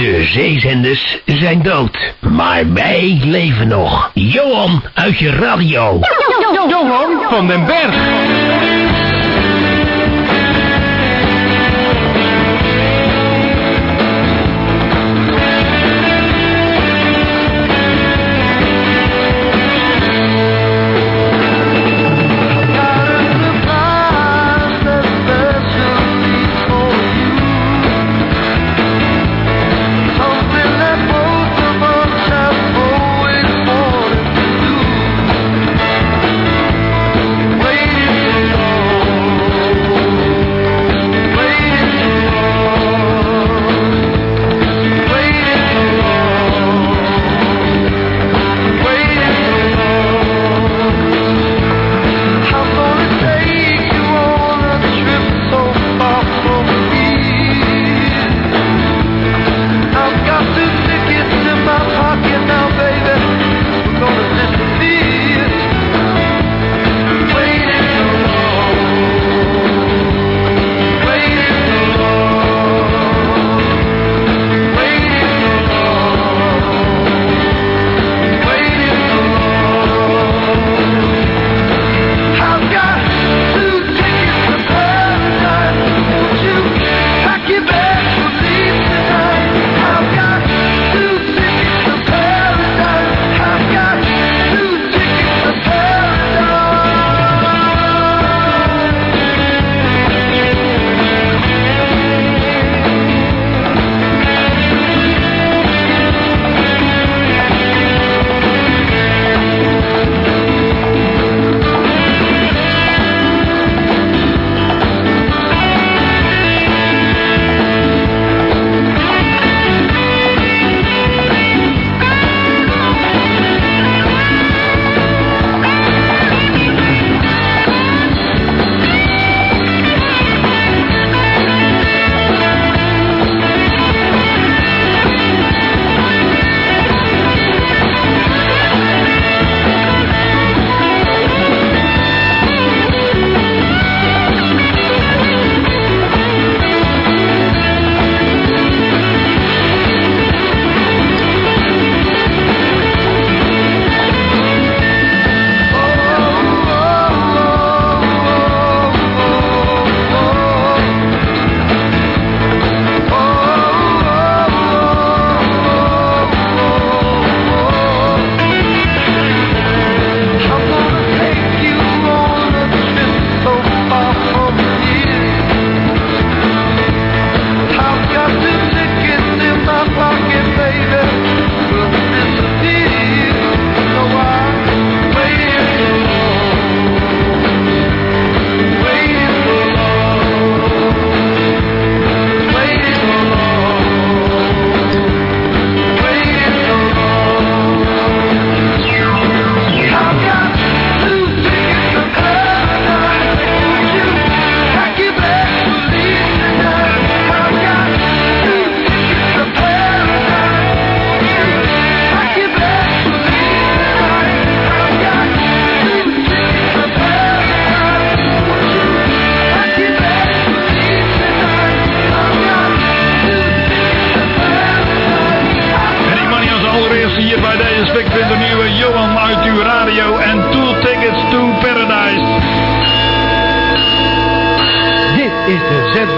De zeezenders zijn dood, maar wij leven nog. Johan uit je radio. Johan van den Berg.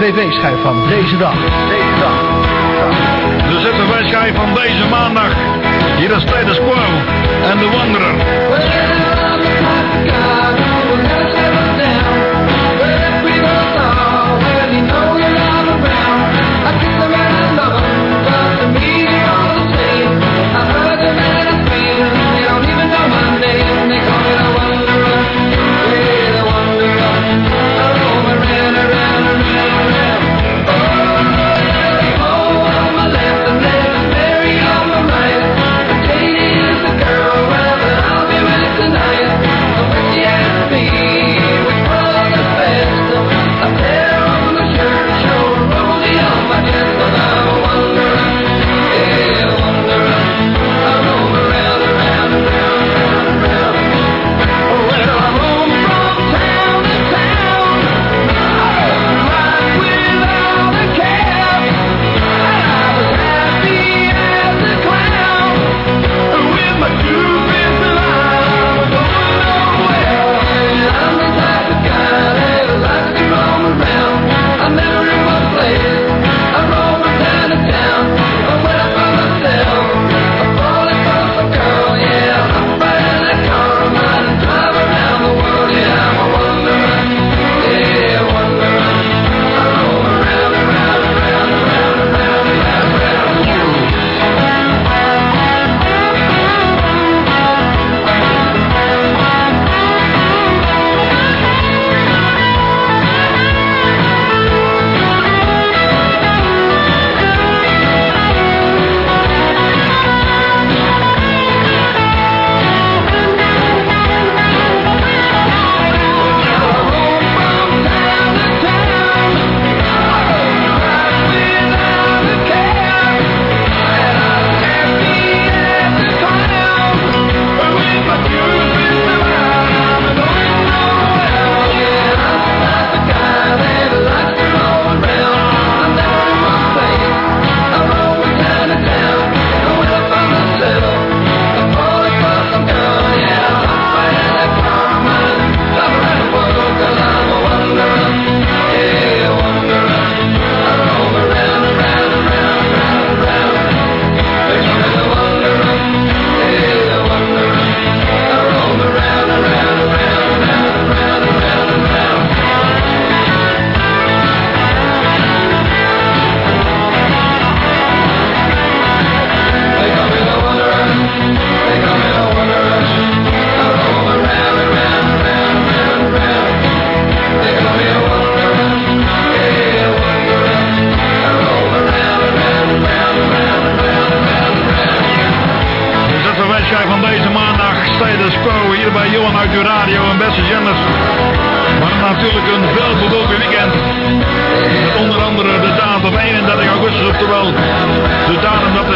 ZVV-schijf van deze dag. Deze dag. De ZVV-schijf van deze maandag. Hier is Status Quo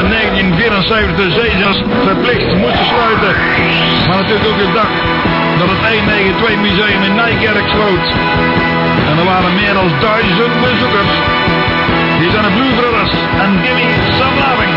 in 1974 de verplicht moesten sluiten. Maar natuurlijk ook de dag dat het 192 museum in Nijkerk sloot. En er waren meer dan duizend bezoekers. Hier zijn de Blue Brothers en Gimme Some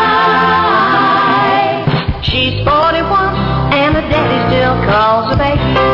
still calls a baby.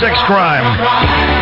Sex Crime.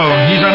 Uit uw telefoon.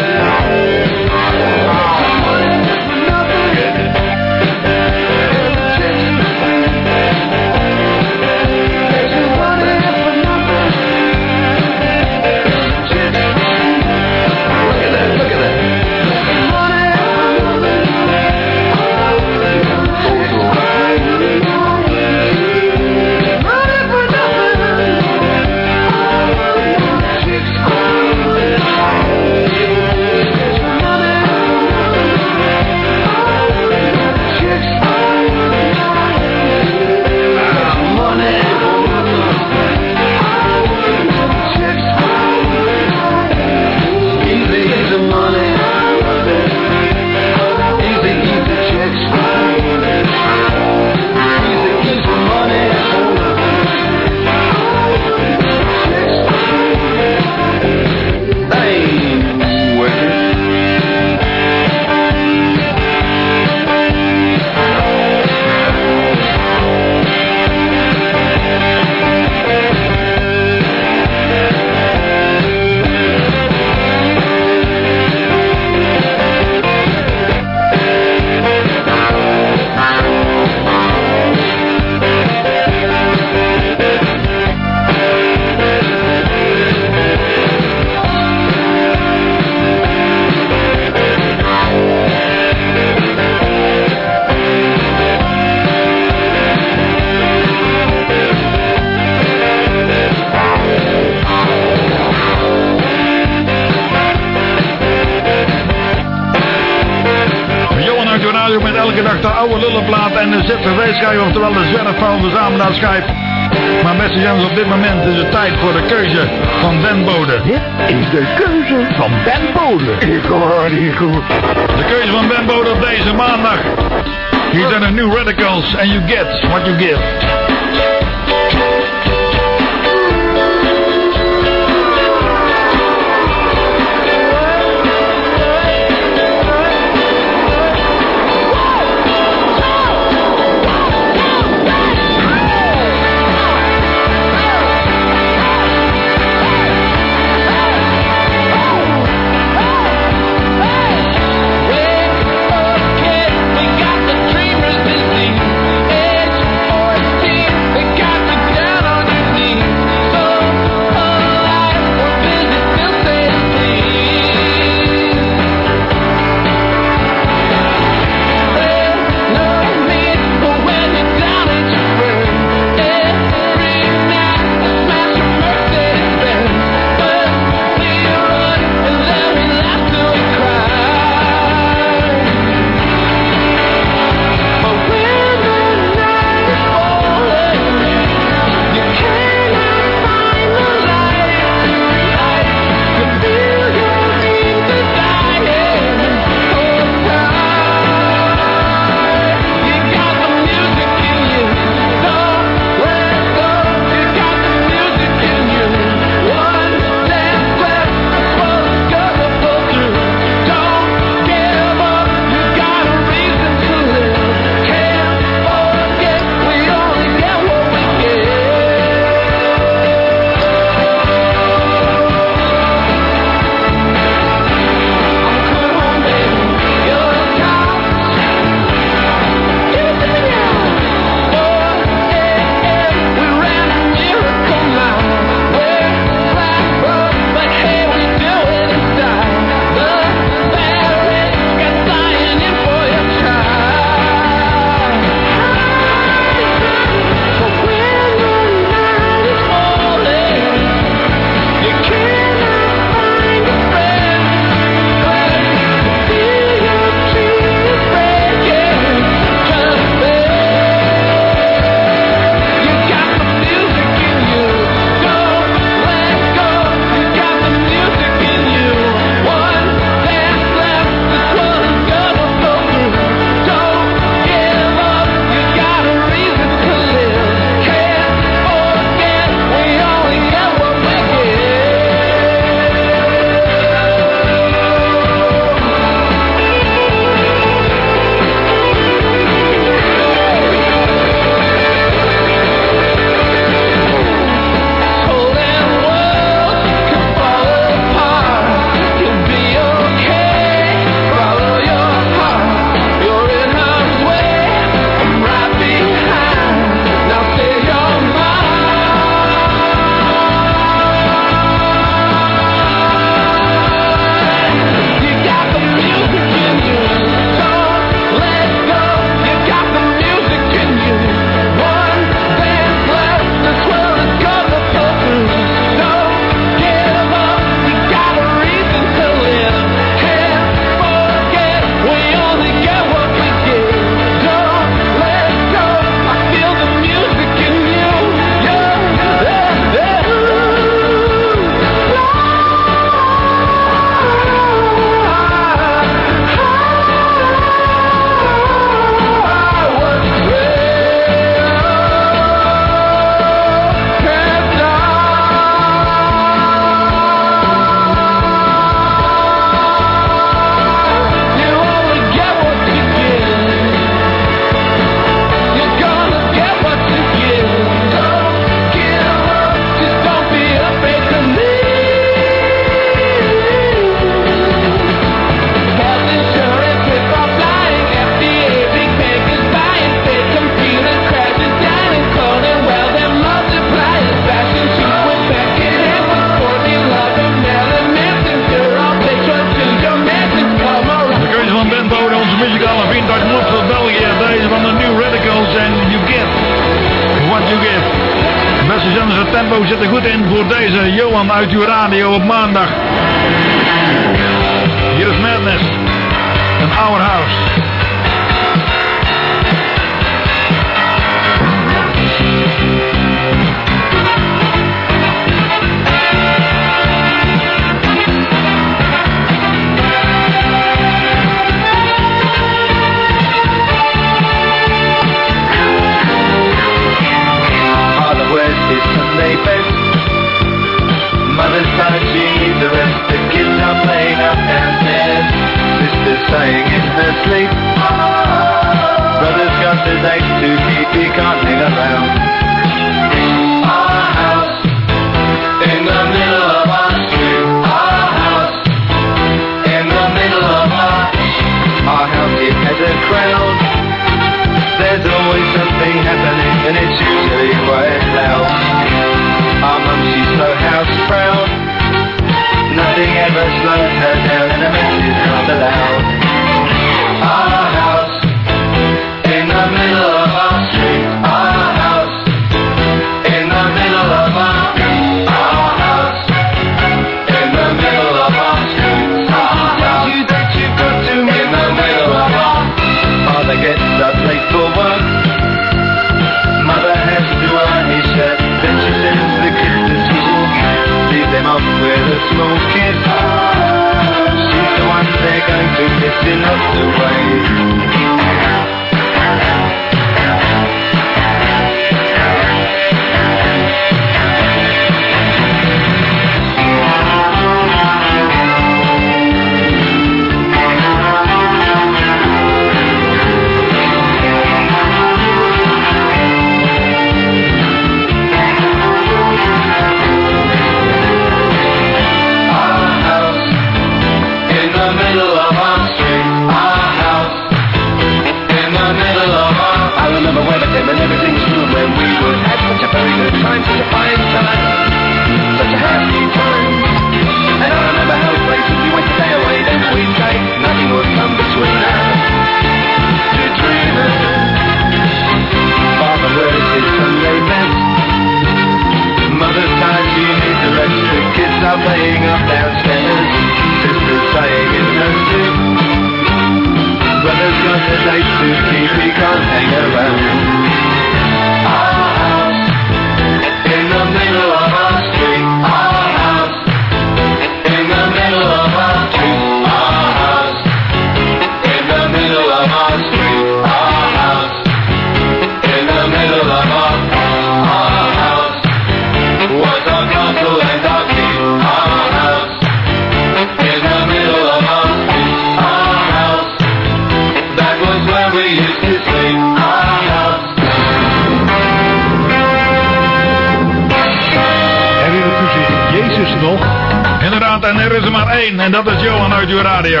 En er is er maar één. En dat is Johan uit uw radio.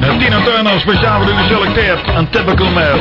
En Tina Turner speciaal voor u geselecteerd. Een typical mail.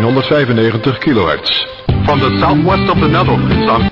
1495 kilohertz. From the southwest of the Netherlands